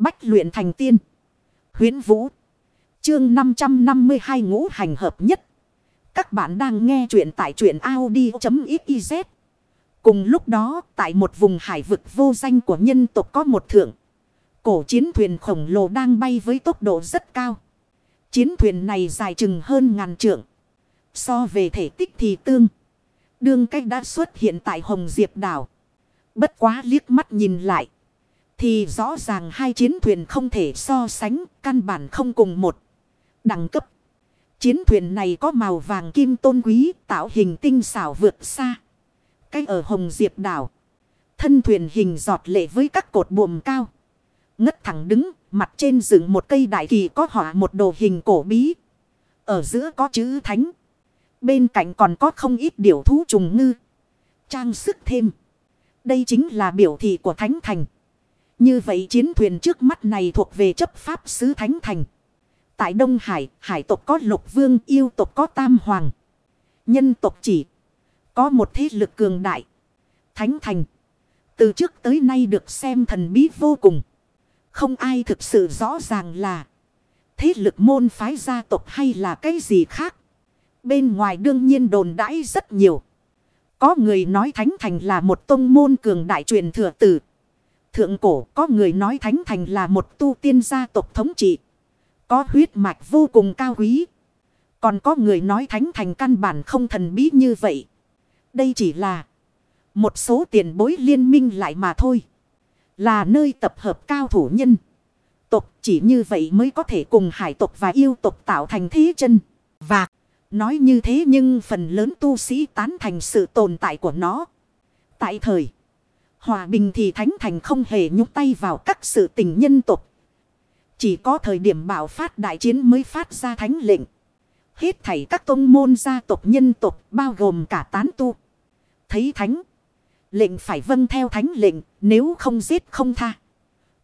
Bách luyện thành tiên. Huyến Vũ. Chương 552 ngũ hành hợp nhất. Các bạn đang nghe truyện tại truyện Audi.xyz. Cùng lúc đó, tại một vùng hải vực vô danh của nhân tộc có một thượng. Cổ chiến thuyền khổng lồ đang bay với tốc độ rất cao. Chiến thuyền này dài chừng hơn ngàn trượng. So về thể tích thì tương. Đương cách đã xuất hiện tại Hồng Diệp đảo. Bất quá liếc mắt nhìn lại. Thì rõ ràng hai chiến thuyền không thể so sánh, căn bản không cùng một. Đẳng cấp. Chiến thuyền này có màu vàng kim tôn quý, tạo hình tinh xảo vượt xa. Cách ở Hồng Diệp đảo. Thân thuyền hình giọt lệ với các cột buồm cao. Ngất thẳng đứng, mặt trên dựng một cây đại kỳ có họa một đồ hình cổ bí. Ở giữa có chữ thánh. Bên cạnh còn có không ít điều thú trùng ngư. Trang sức thêm. Đây chính là biểu thị của Thánh Thành. Như vậy chiến thuyền trước mắt này thuộc về chấp pháp sứ Thánh Thành. Tại Đông Hải, hải tộc có lục vương, yêu tộc có tam hoàng. Nhân tộc chỉ có một thế lực cường đại. Thánh Thành. Từ trước tới nay được xem thần bí vô cùng. Không ai thực sự rõ ràng là thế lực môn phái gia tộc hay là cái gì khác. Bên ngoài đương nhiên đồn đãi rất nhiều. Có người nói Thánh Thành là một tông môn cường đại truyền thừa tử. Thượng cổ có người nói Thánh Thành là một tu tiên gia tộc thống trị. Có huyết mạch vô cùng cao quý. Còn có người nói Thánh Thành căn bản không thần bí như vậy. Đây chỉ là một số tiền bối liên minh lại mà thôi. Là nơi tập hợp cao thủ nhân. Tộc chỉ như vậy mới có thể cùng hải tộc và yêu tộc tạo thành thế chân. Và nói như thế nhưng phần lớn tu sĩ tán thành sự tồn tại của nó. Tại thời hòa bình thì thánh thành không hề nhúc tay vào các sự tình nhân tộc. Chỉ có thời điểm bảo phát đại chiến mới phát ra thánh lệnh. Hết thảy các tông môn gia tộc nhân tộc, bao gồm cả tán tu. Thấy thánh. Lệnh phải vâng theo thánh lệnh, nếu không giết không tha.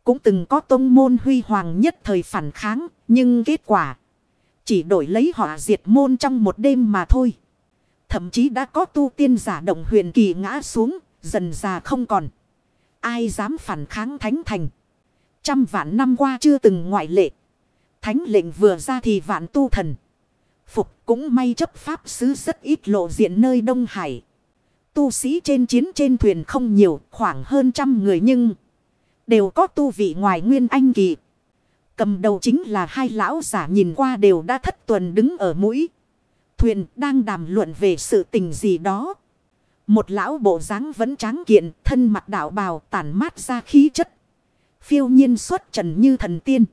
Cũng từng có tông môn huy hoàng nhất thời phản kháng. Nhưng kết quả. Chỉ đổi lấy họ diệt môn trong một đêm mà thôi. Thậm chí đã có tu tiên giả động huyền kỳ ngã xuống. Dần già không còn. Ai dám phản kháng thánh thành. Trăm vạn năm qua chưa từng ngoại lệ. Thánh lệnh vừa ra thì vạn tu thần. Phục cũng may chấp pháp sứ rất ít lộ diện nơi Đông Hải. Tu sĩ trên chiến trên thuyền không nhiều, khoảng hơn trăm người nhưng đều có tu vị ngoài nguyên anh kỳ. Cầm đầu chính là hai lão giả nhìn qua đều đã thất tuần đứng ở mũi. Thuyền đang đàm luận về sự tình gì đó. Một lão bộ dáng vẫn tráng kiện, thân mặt đạo bào tản mát ra khí chất. Phiêu nhiên xuất trần như thần tiên.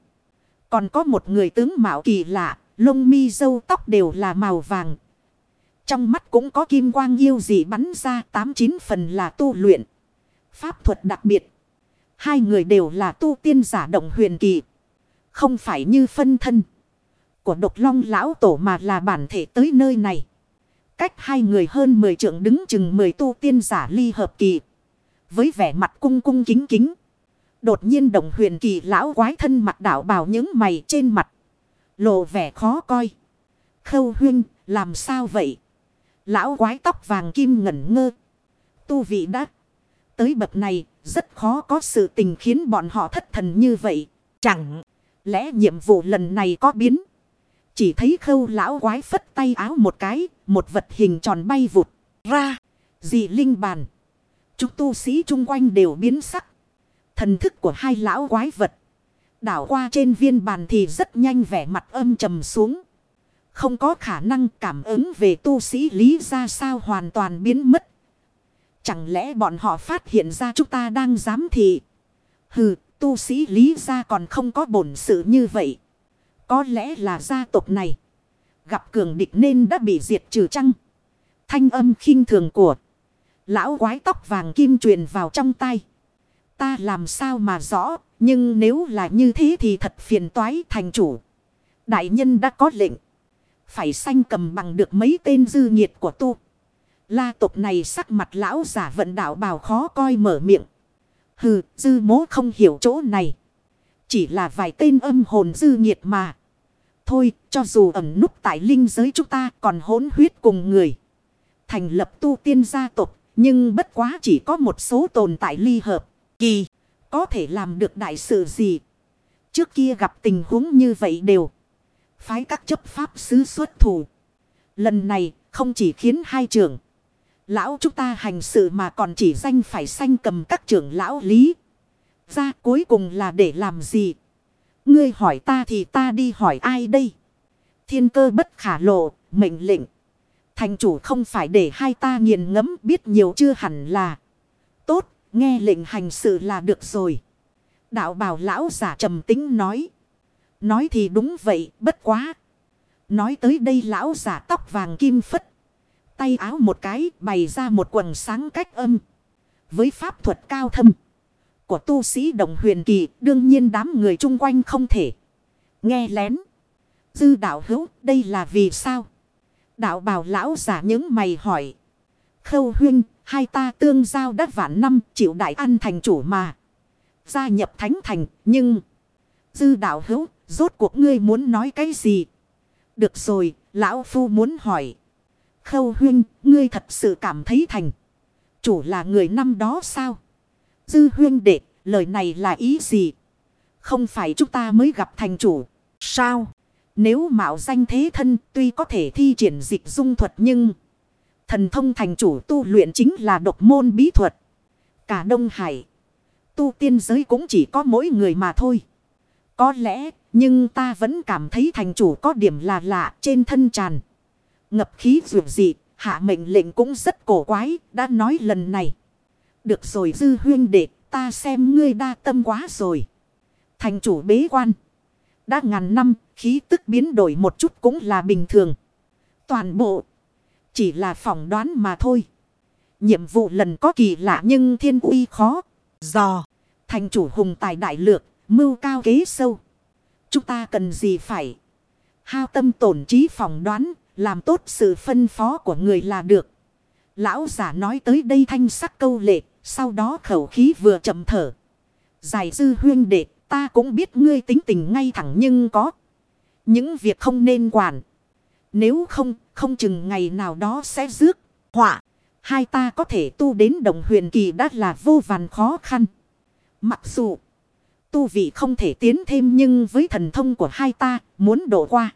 Còn có một người tướng mạo kỳ lạ, lông mi dâu tóc đều là màu vàng. Trong mắt cũng có kim quang yêu dị bắn ra tám chín phần là tu luyện. Pháp thuật đặc biệt. Hai người đều là tu tiên giả động huyền kỳ. Không phải như phân thân. Của độc long lão tổ mà là bản thể tới nơi này. Cách hai người hơn 10 trượng đứng chừng 10 tu tiên giả ly hợp kỳ. Với vẻ mặt cung cung kính kính. Đột nhiên đồng huyền kỳ lão quái thân mặt đảo bào những mày trên mặt. Lộ vẻ khó coi. Khâu huyên, làm sao vậy? Lão quái tóc vàng kim ngẩn ngơ. Tu vị đã. Tới bậc này, rất khó có sự tình khiến bọn họ thất thần như vậy. Chẳng lẽ nhiệm vụ lần này có biến? Chỉ thấy khâu lão quái phất tay áo một cái, một vật hình tròn bay vụt ra. Dị linh bàn. Chúng tu sĩ chung quanh đều biến sắc. Thần thức của hai lão quái vật. Đảo qua trên viên bàn thì rất nhanh vẻ mặt âm trầm xuống. Không có khả năng cảm ứng về tu sĩ lý ra sao hoàn toàn biến mất. Chẳng lẽ bọn họ phát hiện ra chúng ta đang dám thị. Hừ, tu sĩ lý ra còn không có bổn sự như vậy. Có lẽ là gia tộc này. Gặp cường địch nên đã bị diệt trừ chăng. Thanh âm khinh thường của. Lão quái tóc vàng kim truyền vào trong tay. Ta làm sao mà rõ. Nhưng nếu là như thế thì thật phiền toái thành chủ. Đại nhân đã có lệnh. Phải sanh cầm bằng được mấy tên dư nhiệt của tu. La tộc này sắc mặt lão giả vận đạo bào khó coi mở miệng. Hừ, dư mố không hiểu chỗ này. Chỉ là vài tên âm hồn dư nhiệt mà. Thôi, cho dù ẩn núp tại linh giới chúng ta còn hỗn huyết cùng người. Thành lập tu tiên gia tộc, nhưng bất quá chỉ có một số tồn tại ly hợp. Kỳ, có thể làm được đại sự gì? Trước kia gặp tình huống như vậy đều. Phái các chấp pháp sứ xuất thủ. Lần này không chỉ khiến hai trưởng. Lão chúng ta hành sự mà còn chỉ danh phải sanh cầm các trưởng lão lý. Ra cuối cùng là để làm gì? Ngươi hỏi ta thì ta đi hỏi ai đây? Thiên cơ bất khả lộ, mệnh lệnh. Thành chủ không phải để hai ta nghiền ngẫm biết nhiều chưa hẳn là. Tốt, nghe lệnh hành sự là được rồi. Đạo bảo lão giả trầm tính nói. Nói thì đúng vậy, bất quá. Nói tới đây lão giả tóc vàng kim phất. Tay áo một cái bày ra một quần sáng cách âm. Với pháp thuật cao thâm. Của tu sĩ đồng huyền kỳ đương nhiên đám người chung quanh không thể. Nghe lén. Dư đạo hữu đây là vì sao? Đạo bảo lão giả những mày hỏi. Khâu huynh hai ta tương giao đất vạn năm chịu đại ăn thành chủ mà. Gia nhập thánh thành nhưng. Dư đạo hữu rốt cuộc ngươi muốn nói cái gì? Được rồi lão phu muốn hỏi. Khâu huynh, ngươi thật sự cảm thấy thành. Chủ là người năm đó sao? Dư Huyên đệ, lời này là ý gì? Không phải chúng ta mới gặp thành chủ. Sao? Nếu mạo danh thế thân tuy có thể thi triển dịch dung thuật nhưng... Thần thông thành chủ tu luyện chính là độc môn bí thuật. Cả Đông Hải. Tu tiên giới cũng chỉ có mỗi người mà thôi. Có lẽ, nhưng ta vẫn cảm thấy thành chủ có điểm là lạ trên thân tràn ngập khí dù dị, hạ mệnh lệnh cũng rất cổ quái, đã nói lần này. Được rồi dư huyên đệ, ta xem ngươi đa tâm quá rồi. Thành chủ bế quan. Đã ngàn năm, khí tức biến đổi một chút cũng là bình thường. Toàn bộ, chỉ là phỏng đoán mà thôi. Nhiệm vụ lần có kỳ lạ nhưng thiên uy khó. Giò, thành chủ hùng tài đại lược, mưu cao kế sâu. Chúng ta cần gì phải hao tâm tổn trí phỏng đoán làm tốt sự phân phó của người là được. Lão giả nói tới đây thanh sắc câu lệ. Sau đó khẩu khí vừa chậm thở. Giải dư huyên đệ. Ta cũng biết ngươi tính tình ngay thẳng nhưng có. Những việc không nên quản. Nếu không, không chừng ngày nào đó sẽ rước. Họa. Hai ta có thể tu đến đồng huyền kỳ đã là vô vàn khó khăn. Mặc dù tu vị không thể tiến thêm nhưng với thần thông của hai ta muốn đổ qua.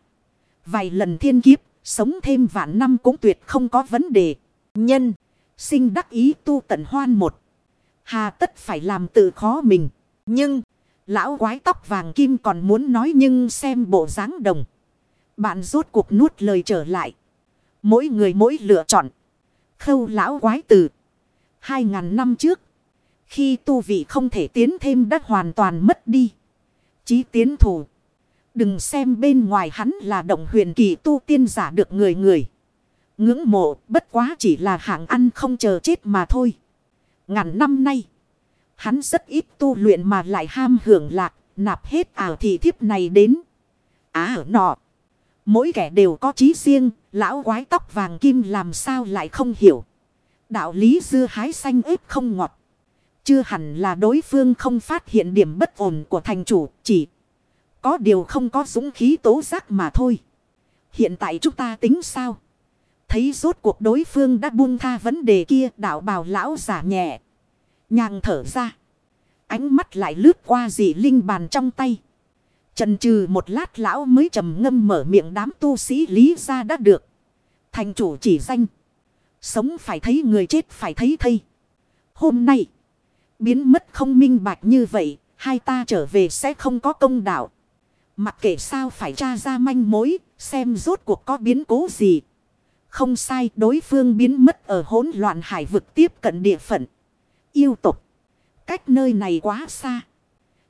Vài lần thiên kiếp Sống thêm vạn năm cũng tuyệt không có vấn đề. Nhân. Sinh đắc ý tu tận hoan một. Hà tất phải làm tự khó mình. Nhưng. Lão quái tóc vàng kim còn muốn nói nhưng xem bộ dáng đồng. Bạn rốt cuộc nuốt lời trở lại. Mỗi người mỗi lựa chọn. Khâu lão quái từ. Hai ngàn năm trước. Khi tu vị không thể tiến thêm đã hoàn toàn mất đi. Chí tiến thủ. Đừng xem bên ngoài hắn là động huyền kỳ tu tiên giả được người người. Ngưỡng mộ, bất quá chỉ là hạng ăn không chờ chết mà thôi. Ngàn năm nay. Hắn rất ít tu luyện mà lại ham hưởng lạc. Nạp hết ảo thị thiếp này đến. Á, ở nọ. Mỗi kẻ đều có trí riêng. Lão quái tóc vàng kim làm sao lại không hiểu. Đạo lý dưa hái xanh ếp không ngọt. Chưa hẳn là đối phương không phát hiện điểm bất ổn của thành chủ. Chỉ có điều không có dũng khí tố giác mà thôi. Hiện tại chúng ta tính sao? Thấy rốt cuộc đối phương đã buông tha vấn đề kia đạo bào lão giả nhẹ. Nhàng thở ra. Ánh mắt lại lướt qua dị linh bàn trong tay. Trần trừ một lát lão mới trầm ngâm mở miệng đám tu sĩ lý ra đã được. Thành chủ chỉ danh. Sống phải thấy người chết phải thấy thây. Hôm nay. Biến mất không minh bạch như vậy. Hai ta trở về sẽ không có công đạo. Mặc kệ sao phải tra ra manh mối, xem rốt cuộc có biến cố gì. Không sai, đối phương biến mất ở hỗn loạn hải vực tiếp cận địa phận. Yêu tục. Cách nơi này quá xa.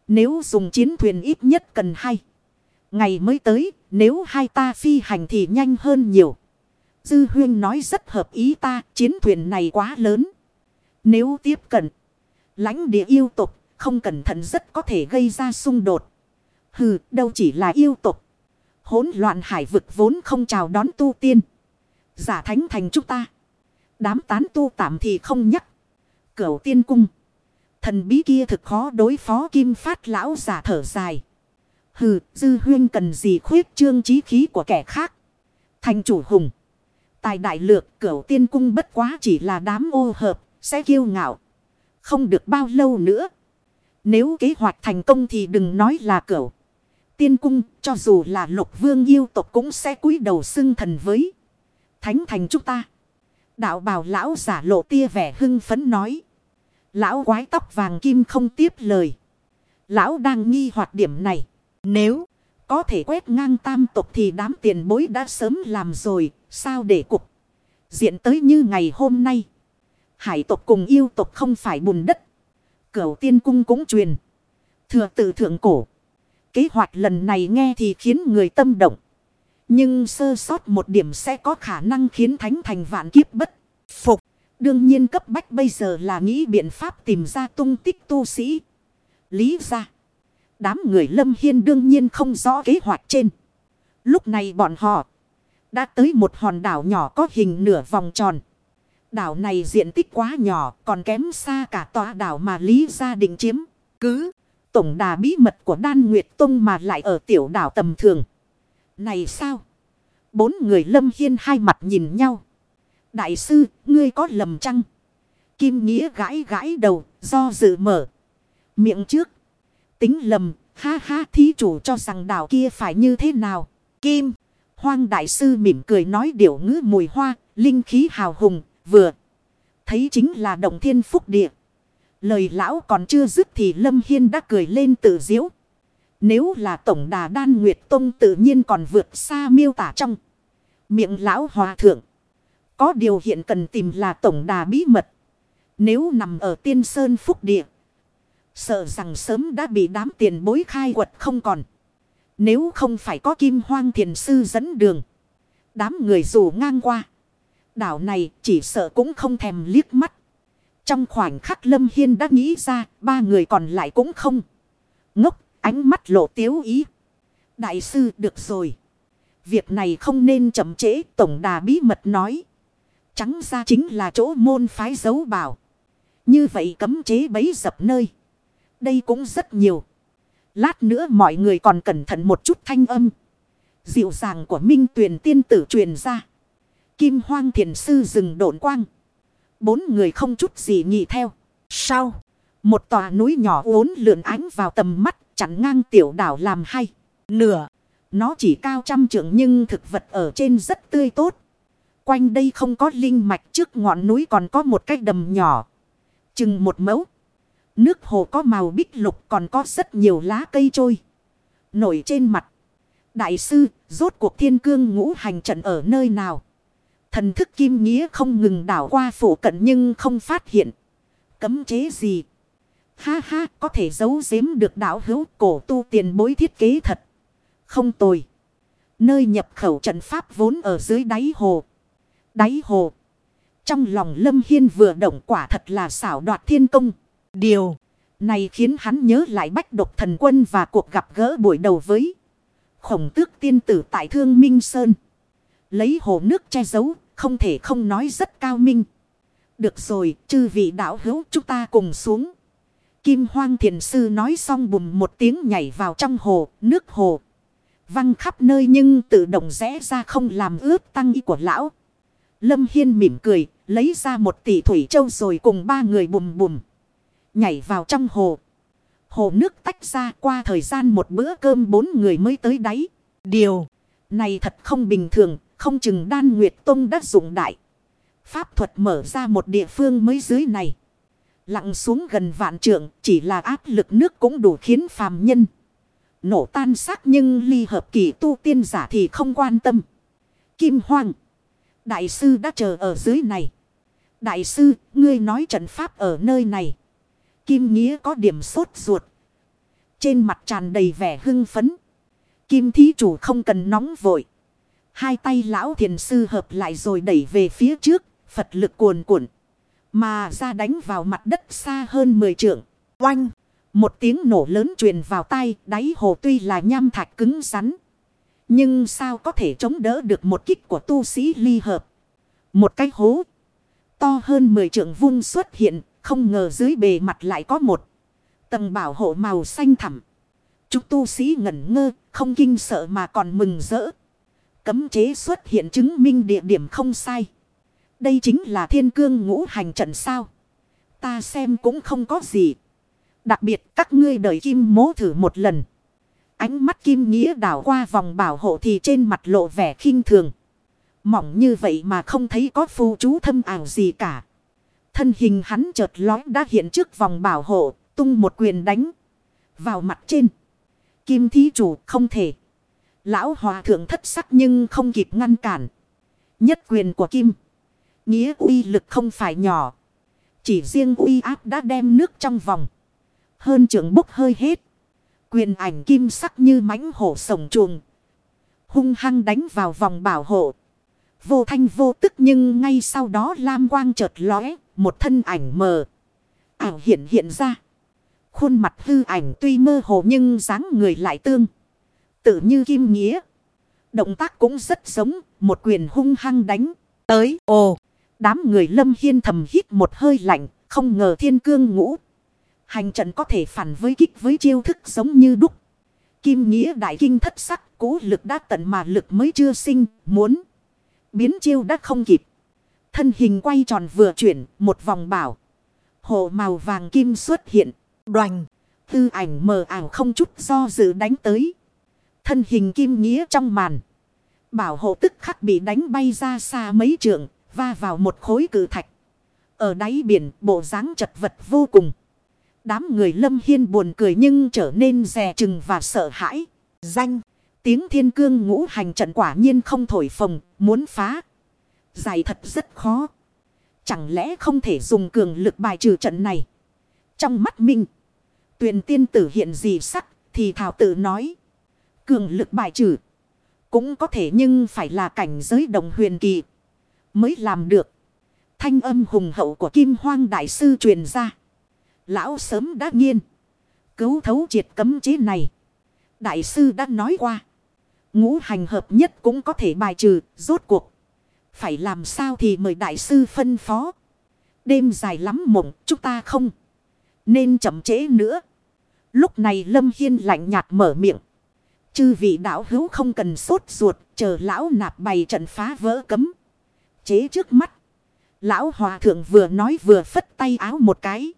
Nếu dùng chiến thuyền ít nhất cần hay. Ngày mới tới, nếu hai ta phi hành thì nhanh hơn nhiều. Dư huyên nói rất hợp ý ta, chiến thuyền này quá lớn. Nếu tiếp cận, lãnh địa yêu tục, không cẩn thận rất có thể gây ra xung đột. Hừ, đâu chỉ là yêu tục. Hỗn loạn hải vực vốn không chào đón tu tiên. Giả thánh thành chúng ta. Đám tán tu tạm thì không nhắc. Cửu tiên cung. Thần bí kia thực khó đối phó kim phát lão giả thở dài. Hừ, dư huyên cần gì khuyết trương trí khí của kẻ khác. Thành chủ hùng. Tài đại lược cửu tiên cung bất quá chỉ là đám ô hợp, sẽ kiêu ngạo. Không được bao lâu nữa. Nếu kế hoạch thành công thì đừng nói là cửu. tiên cung, cho dù là lục vương yêu tộc cũng sẽ cúi đầu xưng thần với. Thánh thành chúng ta. Đạo bào lão giả lộ tia vẻ hưng phấn nói. Lão quái tóc vàng kim không tiếp lời. Lão đang nghi hoạt điểm này. Nếu có thể quét ngang tam tộc thì đám tiền bối đã sớm làm rồi. Sao để cục diện tới như ngày hôm nay. Hải tộc cùng yêu tộc không phải bùn đất. Cửu tiên cung cũng truyền. Thừa từ thượng cổ. Kế hoạch lần này nghe thì khiến người tâm động. Nhưng sơ sót một điểm sẽ có khả năng khiến thánh thành vạn kiếp bất phục. Đương nhiên cấp bách bây giờ là nghĩ biện pháp tìm ra tung tích tu sĩ. Lý ra. Đám người lâm hiên đương nhiên không rõ kế hoạch trên. Lúc này bọn họ đã tới một hòn đảo nhỏ có hình nửa vòng tròn. Đảo này diện tích quá nhỏ, còn kém xa cả tòa đảo mà Lý gia định chiếm. Cứ tổng đà bí mật của Đan Nguyệt Tông mà lại ở tiểu đảo tầm thường. Này sao? Bốn người lâm hiên hai mặt nhìn nhau. Đại sư, ngươi có lầm chăng? Kim Nghĩa gãi gãi đầu, do dự mở. Miệng trước. Tính lầm, ha ha thí chủ cho rằng đảo kia phải như thế nào? Kim, hoang đại sư mỉm cười nói điệu ngữ mùi hoa, linh khí hào hùng, vừa. Thấy chính là động thiên phúc địa. Lời lão còn chưa dứt thì Lâm Hiên đã cười lên tự diễu. Nếu là tổng đà đan nguyệt tông tự nhiên còn vượt xa miêu tả trong. Miệng lão hòa thượng. Có điều hiện cần tìm là tổng đà bí mật. Nếu nằm ở tiên sơn phúc địa. Sợ rằng sớm đã bị đám tiền bối khai quật không còn. Nếu không phải có kim hoang thiền sư dẫn đường. Đám người dù ngang qua. Đảo này chỉ sợ cũng không thèm liếc mắt. Trong khoảnh khắc Lâm Hiên đã nghĩ ra, ba người còn lại cũng không. Ngốc, ánh mắt lộ tiếu ý. Đại sư được rồi. Việc này không nên chậm trễ, tổng đà bí mật nói. Trắng ra chính là chỗ môn phái dấu bảo. Như vậy cấm chế bấy dập nơi. Đây cũng rất nhiều. Lát nữa mọi người còn cẩn thận một chút thanh âm. Dịu dàng của minh tuyển tiên tử truyền ra. Kim hoang thiền sư rừng độn quang. Bốn người không chút gì nhị theo. Sau. Một tòa núi nhỏ uốn lượn ánh vào tầm mắt chặn ngang tiểu đảo làm hay. Nửa. Nó chỉ cao trăm trượng nhưng thực vật ở trên rất tươi tốt. Quanh đây không có linh mạch trước ngọn núi còn có một cái đầm nhỏ. Chừng một mẫu. Nước hồ có màu bích lục còn có rất nhiều lá cây trôi. Nổi trên mặt. Đại sư, rốt cuộc thiên cương ngũ hành trận ở nơi nào? Thần thức kim nghĩa không ngừng đảo qua phủ cận nhưng không phát hiện. Cấm chế gì? Ha ha, có thể giấu giếm được đảo hữu cổ tu tiền bối thiết kế thật. Không tồi. Nơi nhập khẩu trận pháp vốn ở dưới đáy hồ. Đáy hồ. Trong lòng Lâm Hiên vừa động quả thật là xảo đoạt thiên công. Điều này khiến hắn nhớ lại bách độc thần quân và cuộc gặp gỡ buổi đầu với khổng tước tiên tử tại Thương Minh Sơn. Lấy hồ nước che giấu, không thể không nói rất cao minh. Được rồi, chư vị đạo hữu chúng ta cùng xuống. Kim Hoang Thiền Sư nói xong bùm một tiếng nhảy vào trong hồ, nước hồ. Văng khắp nơi nhưng tự động rẽ ra không làm ướt tăng y của lão. Lâm Hiên mỉm cười, lấy ra một tỷ thủy châu rồi cùng ba người bùm bùm. Nhảy vào trong hồ. Hồ nước tách ra qua thời gian một bữa cơm bốn người mới tới đáy. Điều này thật không bình thường, không chừng đan nguyệt tông đã dụng đại. Pháp thuật mở ra một địa phương mới dưới này. Lặng xuống gần vạn trượng chỉ là áp lực nước cũng đủ khiến phàm nhân. Nổ tan xác nhưng ly hợp kỳ tu tiên giả thì không quan tâm. Kim Hoàng. Đại sư đã chờ ở dưới này. Đại sư, ngươi nói trận pháp ở nơi này. Kim Nghĩa có điểm sốt ruột. Trên mặt tràn đầy vẻ hưng phấn. Kim thí chủ không cần nóng vội. Hai tay lão thiền sư hợp lại rồi đẩy về phía trước. Phật lực cuồn cuộn. Mà ra đánh vào mặt đất xa hơn 10 trượng. Oanh. Một tiếng nổ lớn truyền vào tay. Đáy hồ tuy là nham thạch cứng rắn. Nhưng sao có thể chống đỡ được một kích của tu sĩ ly hợp. Một cái hố. To hơn 10 trượng vung xuất hiện. Không ngờ dưới bề mặt lại có một. Tầng bảo hộ màu xanh thẳm. Chúng tu sĩ ngẩn ngơ. Không kinh sợ mà còn mừng rỡ. Cấm chế xuất hiện chứng minh địa điểm không sai. Đây chính là thiên cương ngũ hành trận sao. Ta xem cũng không có gì. Đặc biệt các ngươi đợi kim mố thử một lần. Ánh mắt kim nghĩa đảo qua vòng bảo hộ thì trên mặt lộ vẻ khinh thường. Mỏng như vậy mà không thấy có phù chú thâm ảo gì cả. Thân hình hắn chợt lói đã hiện trước vòng bảo hộ, tung một quyền đánh vào mặt trên. Kim thí chủ không thể. Lão hòa thượng thất sắc nhưng không kịp ngăn cản. Nhất quyền của Kim. Nghĩa uy lực không phải nhỏ. Chỉ riêng uy áp đã đem nước trong vòng. Hơn trưởng bốc hơi hết. Quyền ảnh kim sắc như mãnh hổ sồng chuồng. Hung hăng đánh vào vòng bảo hộ. Vô thanh vô tức nhưng ngay sau đó lam quang chợt lóe. Một thân ảnh mờ. Ảo hiện hiện ra. Khuôn mặt hư ảnh tuy mơ hồ nhưng dáng người lại tương. Tự như kim nghĩa. Động tác cũng rất giống. Một quyền hung hăng đánh. Tới. Ồ. Đám người lâm hiên thầm hít một hơi lạnh. Không ngờ thiên cương ngũ. Hành trận có thể phản với kích với chiêu thức giống như đúc. Kim nghĩa đại kinh thất sắc. Cố lực đã tận mà lực mới chưa sinh. Muốn. Biến chiêu đã không kịp. Thân hình quay tròn vừa chuyển. Một vòng bảo. Hộ màu vàng kim xuất hiện. Đoành. Tư ảnh mờ ảo không chút do dự đánh tới. Thân hình kim nghĩa trong màn. Bảo hộ tức khắc bị đánh bay ra xa mấy trượng. Va vào một khối cử thạch. Ở đáy biển bộ dáng chật vật vô cùng. Đám người lâm hiên buồn cười nhưng trở nên dè chừng và sợ hãi. Danh. Tiếng thiên cương ngũ hành trận quả nhiên không thổi phồng. Muốn phá. Giải thật rất khó. Chẳng lẽ không thể dùng cường lực bài trừ trận này. Trong mắt minh. Tuyền tiên tử hiện gì sắc thì thảo tự nói. Cường lực bài trừ. Cũng có thể nhưng phải là cảnh giới đồng huyền kỳ. Mới làm được. Thanh âm hùng hậu của Kim Hoang Đại Sư truyền ra. Lão sớm đã nghiên. Cứu thấu triệt cấm chế này. Đại sư đã nói qua. Ngũ hành hợp nhất cũng có thể bài trừ. Rốt cuộc. Phải làm sao thì mời đại sư phân phó. Đêm dài lắm mộng, chúng ta không. Nên chậm trễ nữa. Lúc này Lâm Hiên lạnh nhạt mở miệng. Chư vị đạo hữu không cần sốt ruột. Chờ lão nạp bày trận phá vỡ cấm. Chế trước mắt. Lão hòa thượng vừa nói vừa phất tay áo một cái.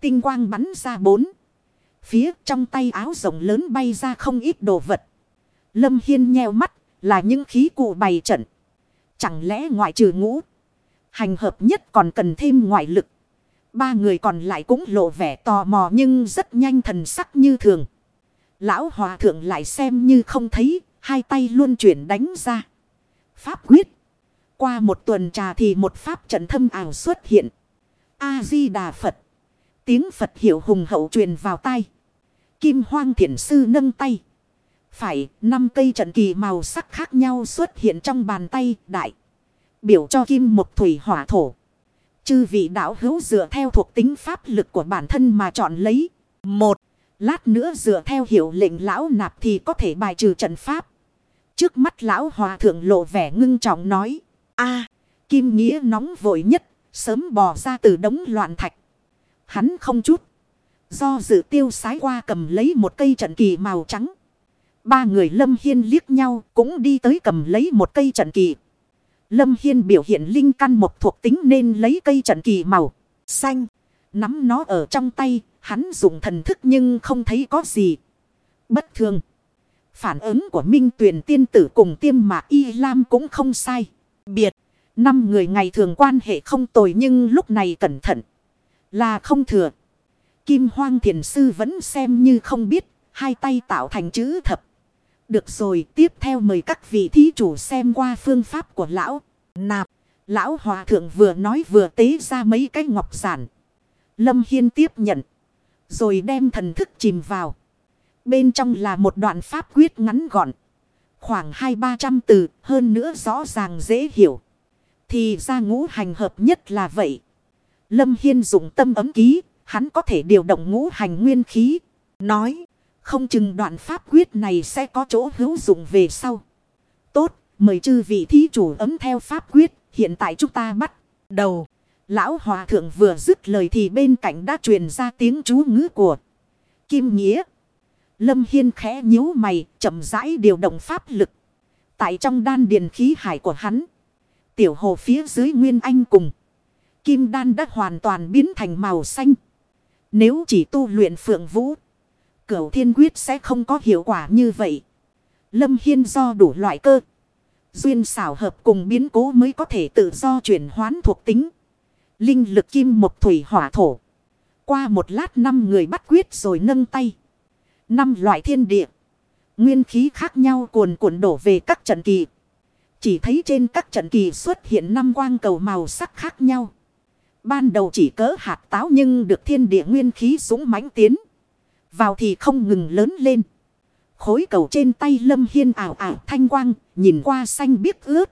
Tinh quang bắn ra bốn. Phía trong tay áo rộng lớn bay ra không ít đồ vật. Lâm Hiên nheo mắt là những khí cụ bày trận. Chẳng lẽ ngoại trừ ngũ. Hành hợp nhất còn cần thêm ngoại lực. Ba người còn lại cũng lộ vẻ tò mò nhưng rất nhanh thần sắc như thường. Lão hòa thượng lại xem như không thấy, hai tay luôn chuyển đánh ra. Pháp quyết. Qua một tuần trà thì một pháp trận thâm ảo xuất hiện. A-di-đà Phật. Tiếng Phật hiệu hùng hậu truyền vào tay. Kim hoang thiền sư nâng tay. Phải, năm cây trận kỳ màu sắc khác nhau xuất hiện trong bàn tay đại. Biểu cho kim một thủy hỏa thổ. Chư vị đạo hữu dựa theo thuộc tính pháp lực của bản thân mà chọn lấy. Một, lát nữa dựa theo hiệu lệnh lão nạp thì có thể bài trừ trận pháp. Trước mắt lão hòa thượng lộ vẻ ngưng trọng nói a Kim Nghĩa nóng vội nhất, sớm bò ra từ đống loạn thạch. Hắn không chút. Do dự tiêu sái qua cầm lấy một cây trận kỳ màu trắng. Ba người lâm hiên liếc nhau cũng đi tới cầm lấy một cây trận kỳ. Lâm Hiên biểu hiện linh căn một thuộc tính nên lấy cây trận kỳ màu xanh. Nắm nó ở trong tay, hắn dùng thần thức nhưng không thấy có gì. Bất thường. Phản ứng của Minh Tuyền tiên tử cùng tiêm mạc Y Lam cũng không sai. Biệt, năm người ngày thường quan hệ không tồi nhưng lúc này cẩn thận. Là không thừa. Kim Hoang Thiền Sư vẫn xem như không biết, hai tay tạo thành chữ thập. Được rồi, tiếp theo mời các vị thí chủ xem qua phương pháp của lão. Nạp, lão hòa thượng vừa nói vừa tế ra mấy cái ngọc giản. Lâm Hiên tiếp nhận. Rồi đem thần thức chìm vào. Bên trong là một đoạn pháp quyết ngắn gọn. Khoảng hai ba trăm từ, hơn nữa rõ ràng dễ hiểu. Thì ra ngũ hành hợp nhất là vậy. Lâm Hiên dùng tâm ấm ký, hắn có thể điều động ngũ hành nguyên khí. Nói. Không chừng đoạn pháp quyết này sẽ có chỗ hữu dụng về sau. Tốt, mời chư vị thí chủ ấm theo pháp quyết, hiện tại chúng ta bắt đầu. Lão hòa thượng vừa dứt lời thì bên cạnh đã truyền ra tiếng chú ngữ của Kim Nghĩa. Lâm Hiên khẽ nhíu mày, chậm rãi điều động pháp lực. Tại trong đan điền khí hải của hắn, tiểu hồ phía dưới Nguyên Anh cùng. Kim đan đã hoàn toàn biến thành màu xanh. Nếu chỉ tu luyện phượng vũ Cửu thiên quyết sẽ không có hiệu quả như vậy. Lâm Hiên do đủ loại cơ. Duyên xảo hợp cùng biến cố mới có thể tự do chuyển hoán thuộc tính. Linh lực kim một thủy hỏa thổ. Qua một lát năm người bắt quyết rồi nâng tay. Năm loại thiên địa. Nguyên khí khác nhau cuồn cuộn đổ về các trận kỳ. Chỉ thấy trên các trận kỳ xuất hiện năm quang cầu màu sắc khác nhau. Ban đầu chỉ cỡ hạt táo nhưng được thiên địa nguyên khí súng mãnh tiến. Vào thì không ngừng lớn lên. Khối cầu trên tay lâm hiên ảo ảo thanh quang, nhìn qua xanh biếc ướt.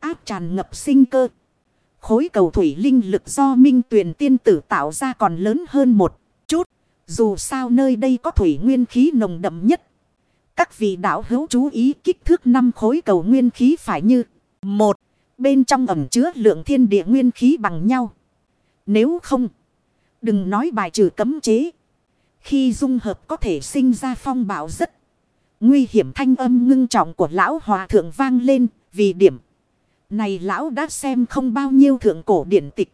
Áp tràn ngập sinh cơ. Khối cầu thủy linh lực do minh tuyển tiên tử tạo ra còn lớn hơn một. Dù sao nơi đây có thủy nguyên khí nồng đậm nhất. Các vị đạo hữu chú ý kích thước năm khối cầu nguyên khí phải như một Bên trong ẩm chứa lượng thiên địa nguyên khí bằng nhau. Nếu không, đừng nói bài trừ cấm chế. Khi dung hợp có thể sinh ra phong bạo rất nguy hiểm thanh âm ngưng trọng của lão hòa thượng vang lên vì điểm. Này lão đã xem không bao nhiêu thượng cổ điển tịch.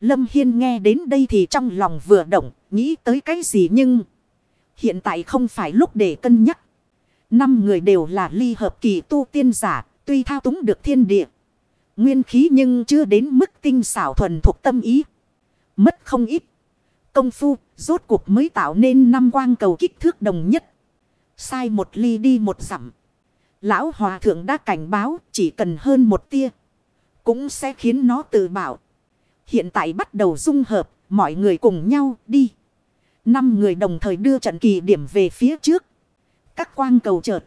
Lâm Hiên nghe đến đây thì trong lòng vừa động, nghĩ tới cái gì nhưng... Hiện tại không phải lúc để cân nhắc. Năm người đều là ly hợp kỳ tu tiên giả, tuy thao túng được thiên địa. Nguyên khí nhưng chưa đến mức tinh xảo thuần thuộc tâm ý. Mất không ít. Công phu, rốt cuộc mới tạo nên năm quang cầu kích thước đồng nhất. Sai một ly đi một dặm. Lão hòa thượng đã cảnh báo chỉ cần hơn một tia. Cũng sẽ khiến nó tự bảo. Hiện tại bắt đầu dung hợp. Mọi người cùng nhau đi. Năm người đồng thời đưa trận kỳ điểm về phía trước. Các quang cầu chợt.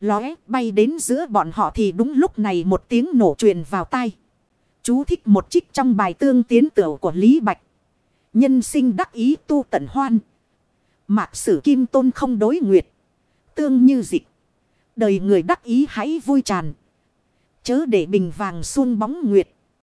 Lóe bay đến giữa bọn họ thì đúng lúc này một tiếng nổ truyền vào tai. Chú thích một trích trong bài tương tiến tửu của Lý Bạch. Nhân sinh đắc ý tu tận hoan. Mạc sử kim tôn không đối nguyệt. Tương như dịch. Đời người đắc ý hãy vui tràn. Chớ để bình vàng xuân bóng nguyệt.